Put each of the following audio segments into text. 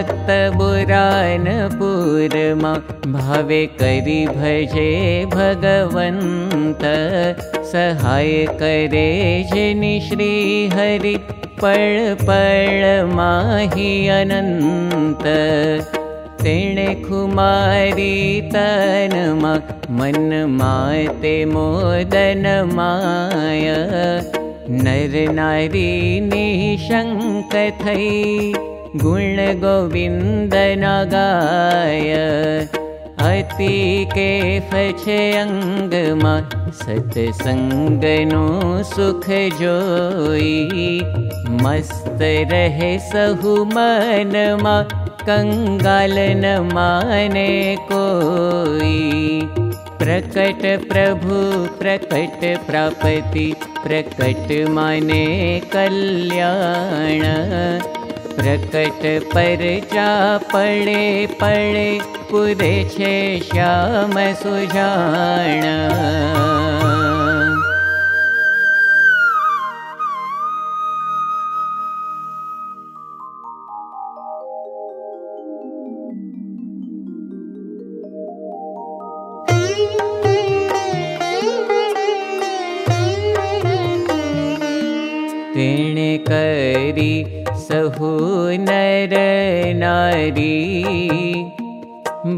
भक्त बुरानपुरमा भावे करी भजे भगवन्त सहाय करे जनि श्री हरि पळ पळ माहि अनन्त। तेणे खुमारी तनमा मन माते मोदन माय। नर नारी निशङ्क थै गुण गोविन्द गाय अति के फछे अङ्गमा सत्सङ्गनो सुख जोई मस्त रहे सहु मनमा कंगाल न माने कोई। प्रकट प्रभु प्रकट प्रापति प्रकट माने कल्याण प्रकट पर पड़े पड़े पुरे छे श्याम करी सहु नर नारी।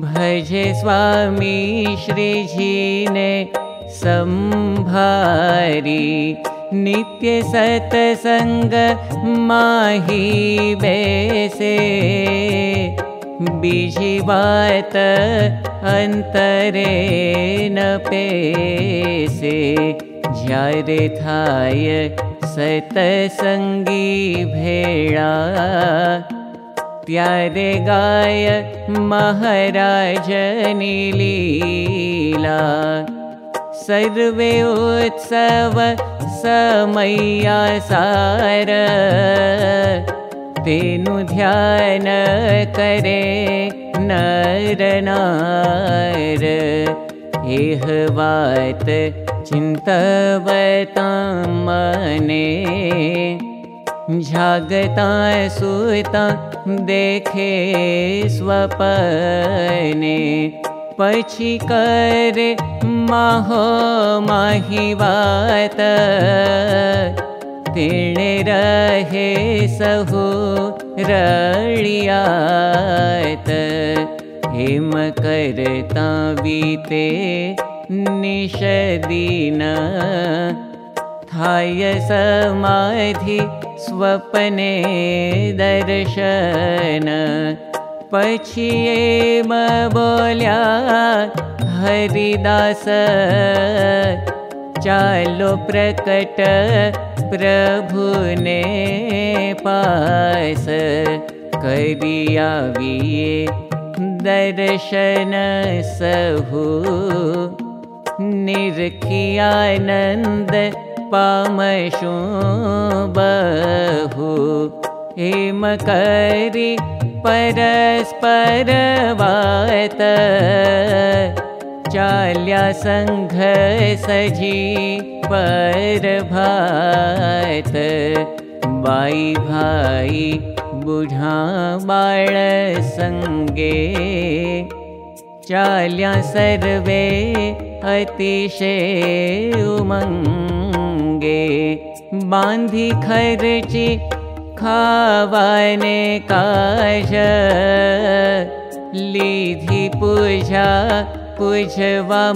भजे स्वामी श्रीजी ने संभारी माही बेसे। बीजी बात अंतरे न पेसे। थाय सतसङ्गी भेळा त्यारे गाय महाराजनी लीला सर्वे उत्सव समय्या सार तेनु ध्यान करे नर नार। एह वात चिन्तवता मने जागता सुता देखे स्वपने। पछी करे माहो माहिवात तेणे रहे सहु रळियात हेम करता बीते निषदीन। थाय समाधि स्वपने दर्शन। पछिए बोल्या चालो प्रकट प्रभुने पास। करियाविए दर्शन सहु निरखियानन्द पामशु बहु हेम करि परस्परवात। चाल्या सङ्घ सजी परभात। बाई भाई बुढा बाळ सङ्गे चाल्या सर्वे अतिशे उमङ्गे बान्धि खर्चि खावाने काज लीधि पूजा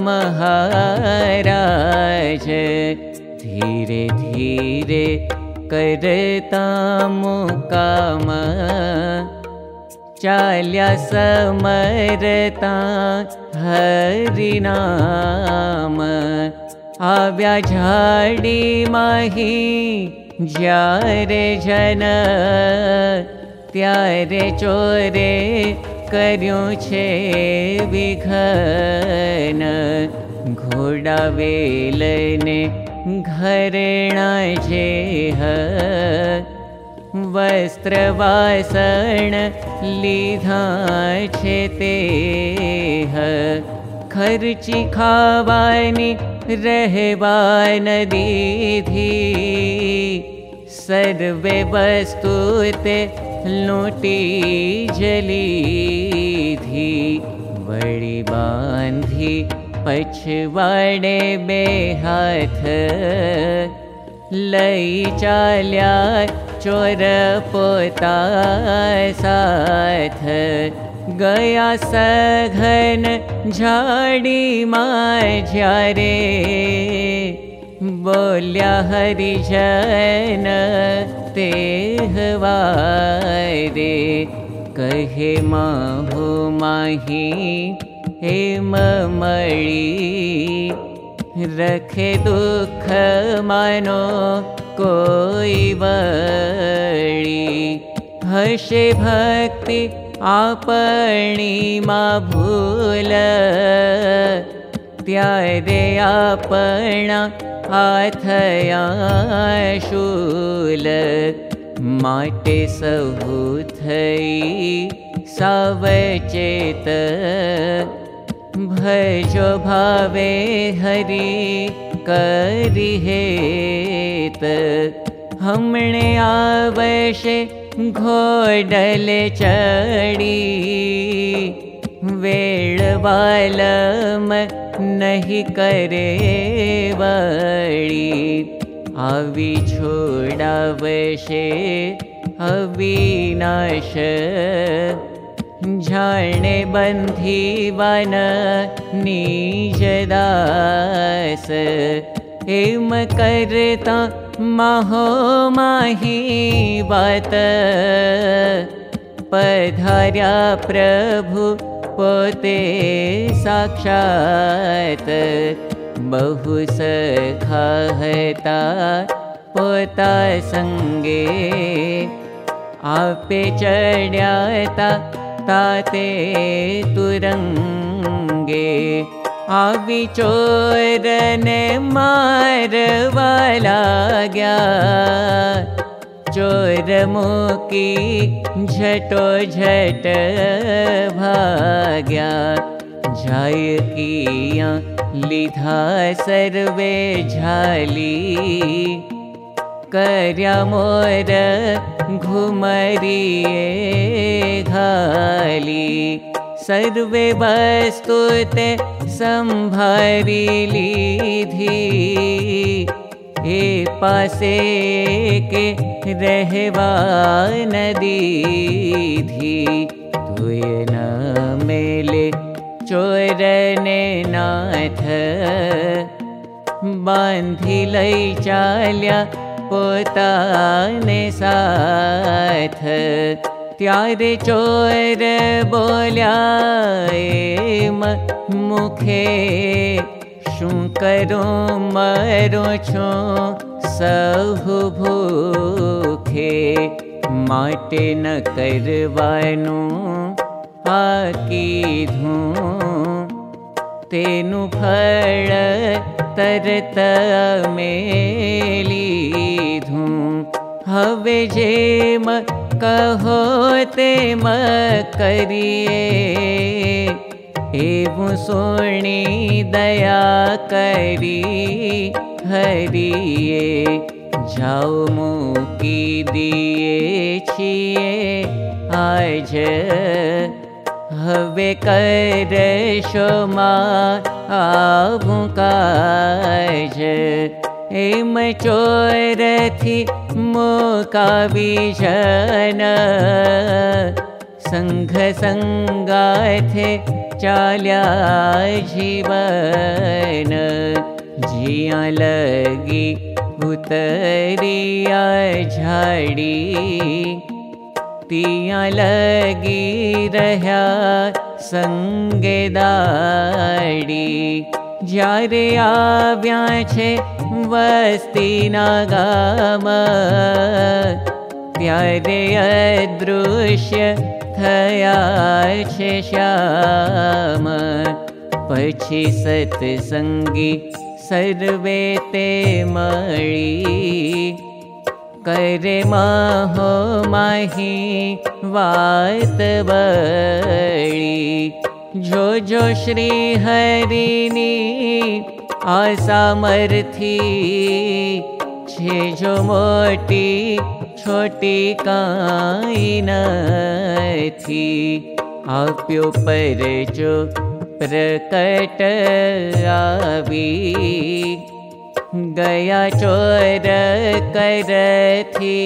महाराज। धीरे धीरे करता मुकाम चाल्या समरता हरिनाम। आव्या झाडी माही ज्यारे जन त्यारे चोरे कर्यो छे विघन। घोडा वेलने घरेणा वस्त्रवासण लीधा छे ते खर्ची खावानी रहवान दीधी। सर्वे वस्तुते लूटी जली थी बड़ी बांधी पछवाड़े बेहाथ। लई चाल्या चोर पोता साथ गया सघन झाड़ी माझ्यारे बोल्या हरिजन ते हवारे कहे माहु माही हेम मळी रखे दुख मानो कोई वळी। हसे भक्ति आपणी मा भूल। त्यारे आपणा हाथया शूल माटे सहु थई सावचेत भजो भावे हरि करि हेत हमणे आवशे घोडल वेळ वालम नहीं करे वड़ी अवि छोड़ावशे अविनाश जाने बंधी वन निजदास। हेम करता महो माही वात। पधार्या प्रभु पोते साक्षात। बहु सखाहता पोता संगे। आपे चढ़्याता ताते तुरंगे आवी चोरने मारवा गया। चोर मुकी झटो झट भाग्या। जाय किया लिधा सर्वे झाली कर्या मोर घुमरिए घाली। सर्वे वस्तुते हे पासे के रहवा नदी थी तुय न मेले चोरने नाथ। बांधी लई चाल्या पोताने साथ त्यारे चोर बोल्या मुखे। शू करो मरो छो सहु भूखे। माटे न करवानु आकी धूं तेनु फल तरत धूं हवे जेम कहो ते एवं सोनी दया करी हरिए जाओ मुकी दिए छिए आज हवे कर शोमा आबू काज। एम चोर थी मोका विजन। संघ संगाथे चाल्या जीवन। जिया लगी उतरिया झाड़ी तिया लगी रहा संगे दाड़ी જ્યારે આવ્યા છે વસ્તીના ગામ ત્યારે અદૃશ્ય થયા છે શ્યામ પછી સત્સંગી સર્વે તે મળી करे महो माही वात बड़ी। जो जो श्री हरिनी आसामर्थी छे जो मोटी छोटी काई थी आप्यो पर जो प्रकट आवी गया चोर कर थी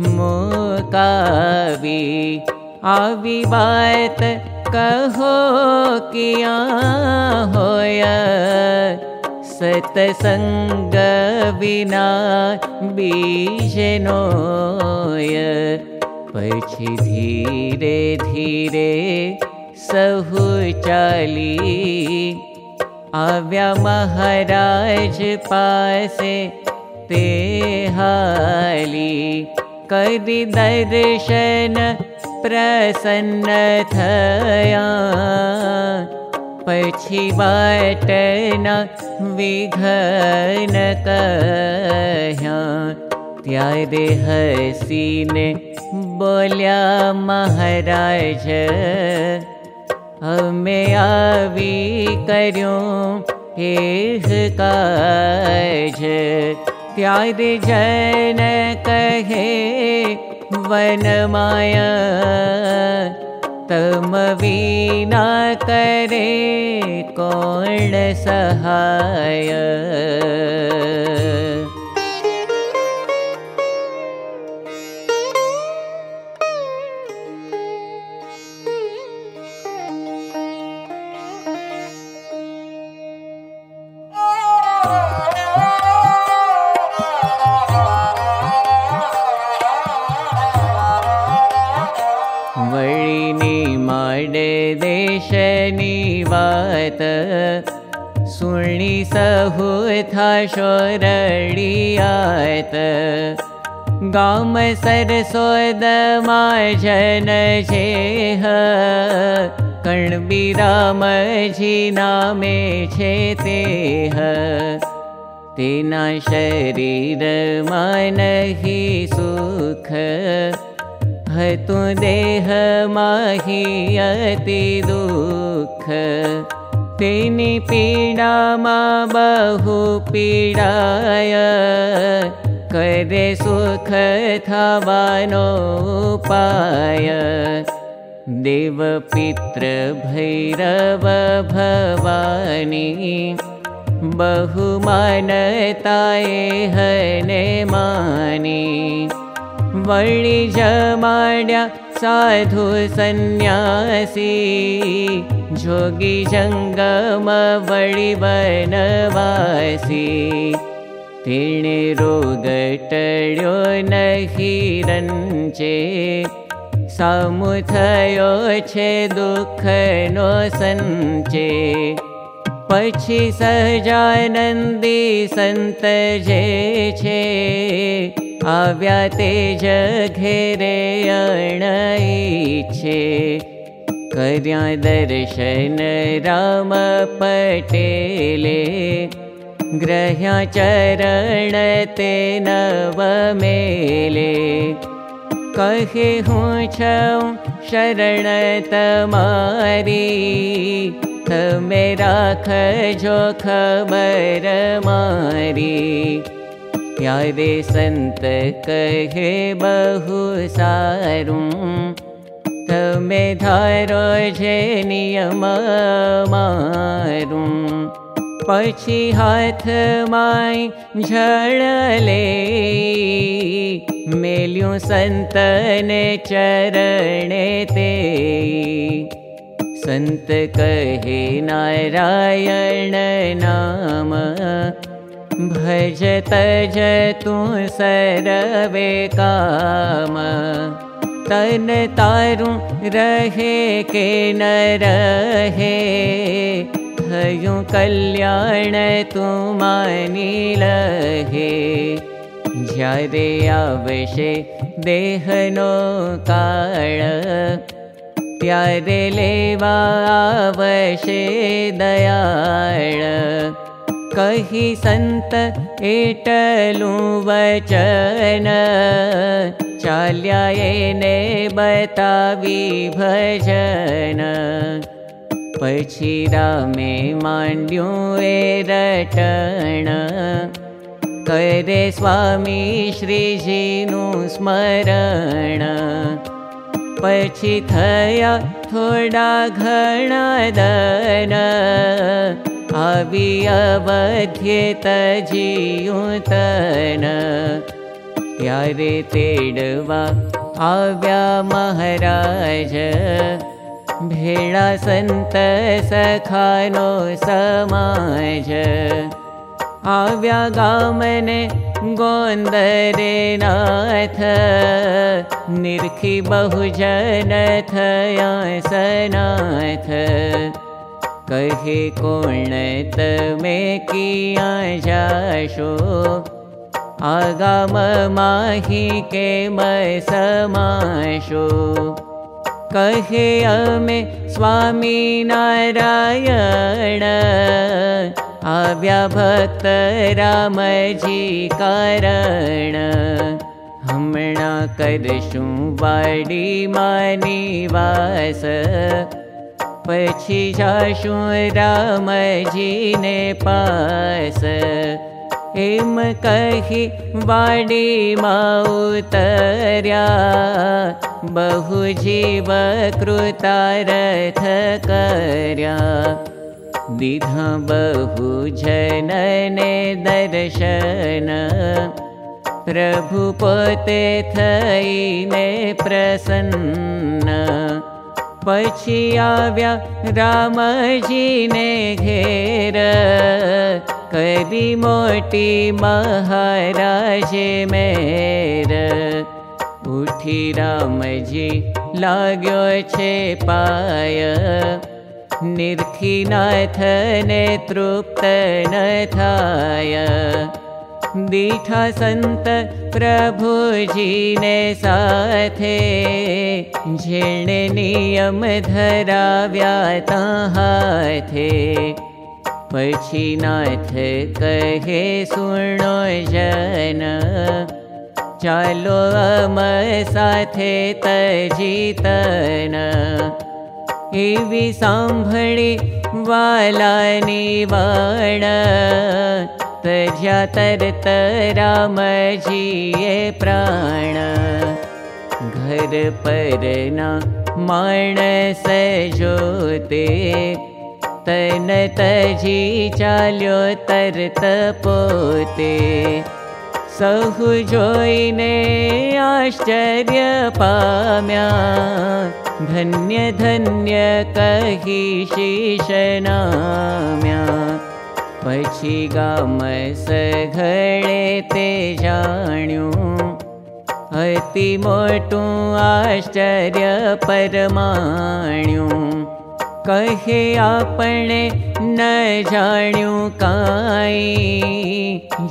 मुकावी आवी बात कहो किया होया सतसंग विना बीजनोय पछी धीरे धीरे सहु चाली आव्या महाराज पासे ते हाली करी दर्शन प्रसन्न पछी वाटन विघन कह्या। त्यारे हसीने बोल्या महाराज काज। त्यारे जन कहे वन माया तम विना करे कोण सहाय था शोरडियात गाम सरसोद जन छे कणबीराम जी नामे छे ते तेना शरीर मान ही सुख देह माही अति दुख। तेनी पीड़ा मा बहु पीड़ाय। करे सुख थावानो उपाय देव पित्र भैरव भवानी बहु मानताए हने मानी वणि जमाड्या साधु सन्यासी जोगी जङ्गम वणि बनवासि गटिर समूथयो चे दुख न सन्ते पशी जे छे व्याे जेरे अनयि कर्या दर्शन राम पटेले ग्रह्य चरणते नवमे ले कहे ह शरणमारीमेराख जोर मारी। प्यारे संत कहे बहु सारू तमे धारो जे नियम मारू पछी हाथ माय झड़ले मेल्यू संत ने चरणे ते। संत कहे नारायण नाम भज तज तू सरवे काम। तन तारू रहे के न रहे। थयू कल्याण तू लहे। ज्यारे आवशे देहनो काळ। त्यारे लेवा आवशे दयाळ कही संत वचन। चाल्या एने बतावी भजन। पछी रामे मांड्यू ए रटण करे स्वामी श्रीजीनु स्मरण। पछी थया थोड़ा घणा दन आवी अवध्ये तजीयुतन त्यारे तेडवा आव्या महाराज भेड़ा संत सखानो समाज। आव्या गामने गोन्दरे नाथ निर्खी बहुजन थया सनाथ कहे कोण तमे किया जाशो? आगाम माही के मैं समाशो। कहे अमे स्वामी नारायण आव्या भक्त रामजी कारण। हमणा करशु वाडी मानी वास पछी जाशु रामजी ने पास एम कही वाडी माउतर्या बहु जीव कृतारथ कर्या विधा बहु जनने दर्शन प्रभु पोते थईने प्रसन्न आव्या रामजी ने घेर करी मोटी महाराजे मेर। उठी रामजी लाग्यो छे पाय निर्खिनाथने तृप्त न थाय दीठा संत प्रभुजीने साथे झेणे नियम धराव्या हाथे। पछी नाथ कहे सुनो जन चालो अम साथे तजीतन। एवी सांभळी वालानी वाण तज्या तरत रामजीए प्राण। घर परना माणस जोते तन तजी चाल्यो तरत पोते। सहु जोईने आश्चर्य पाम्या धन्य धन्य कही शीशनाम्या पछी गाम सघळे ते जाण्यो अति मोटू आश्चर्य परमाण्यो कहे आपणे न जाण्यो काई।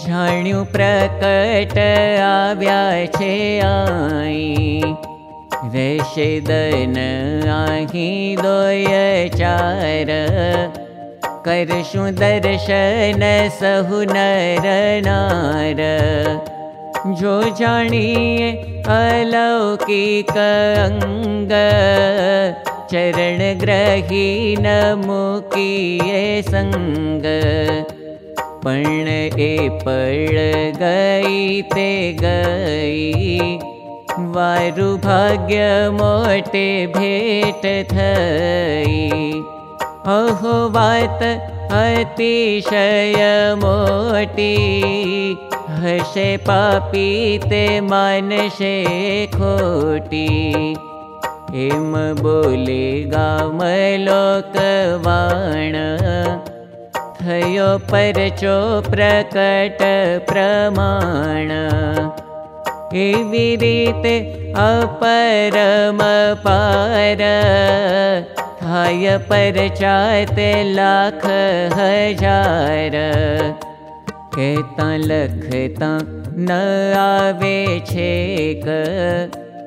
जाण्यो प्रकट आव्या छे आई। दन आही दोय चार करशु दर्शन सहु नर नार। जो जानिए अलौकिक अंग चरण ग्रही न ए पड़ गई ते गई वारु भाग्य मोटे भेट थई अहो वात अतिशय मोटी हसे पापी ते मानसे खोटी। एम बोले गाम लोकवाण थयो परचो प्रकट प्रमाण। रीते अपरम पार परचाते लाख हजार। कहता लखता न आवे छेक।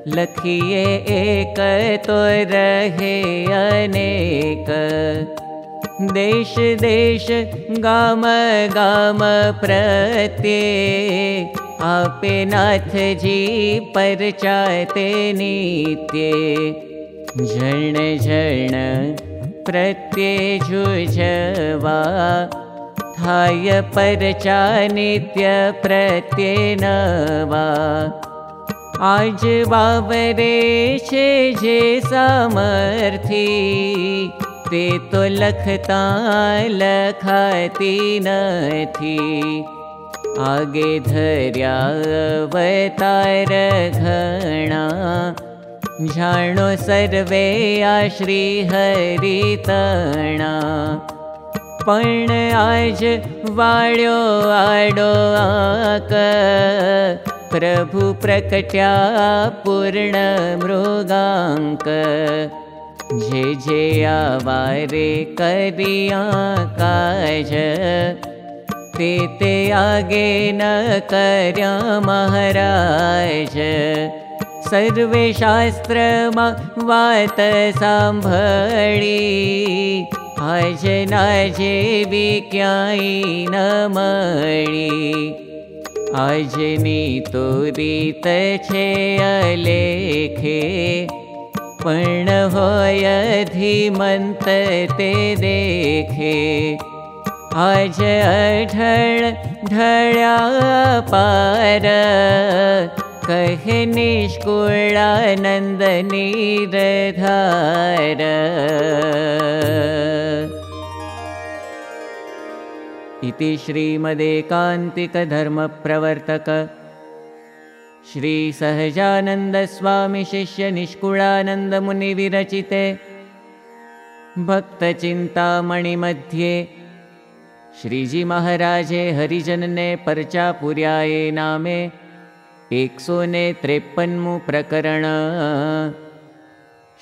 लखिए एक तो रहे अनेक। देश देश गाम गाम प्रत्ये आपे नाथ जी परचाते नित्ये प्रत्ये जुजवा थाय परचा नित्य प्रत्येनवा। आज बाबरे छे जे सामर्थी ते तो लखता नथी। आगे धर्या अवतार घणा जाणो सर्वे श्री हरितणा पण आज वाड्यो आडो आक। प्रभु प्रकट्या पूर्ण मृगाङ्क जे जे आवारे करिया काज। ते ते आगे न कर्या महाराज सर्वे शास्त्र वात साम्भळी। अजना जेवी क्यायी न मळी अजनी तो रीत छे अलेखे। पण होय धीमंत ते देखे। आज ढळ्या पार कहे निष्कुलानन्द निरधार इति श्रीमदेकान्तिकधर्मप्रवर्तक श्रीसहजानन्दस्वामिशिष्यनिष्कुलानन्दमुनिविरचिते भक्तचिन्तामणिमध्ये श्रीजीमहाराजे हरिजनने पर्चापुर्याये नामे एकसो ने त्रेपन्मु प्रकरण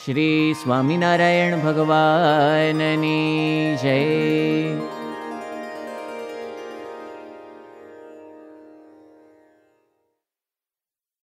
श्री स्वामिनारायण भगवाननी जय